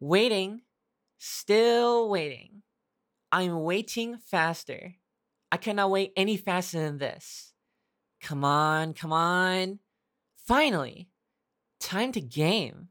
Waiting. Still waiting. I'm waiting faster. I cannot wait any faster than this. Come on, come on. Finally, time to game.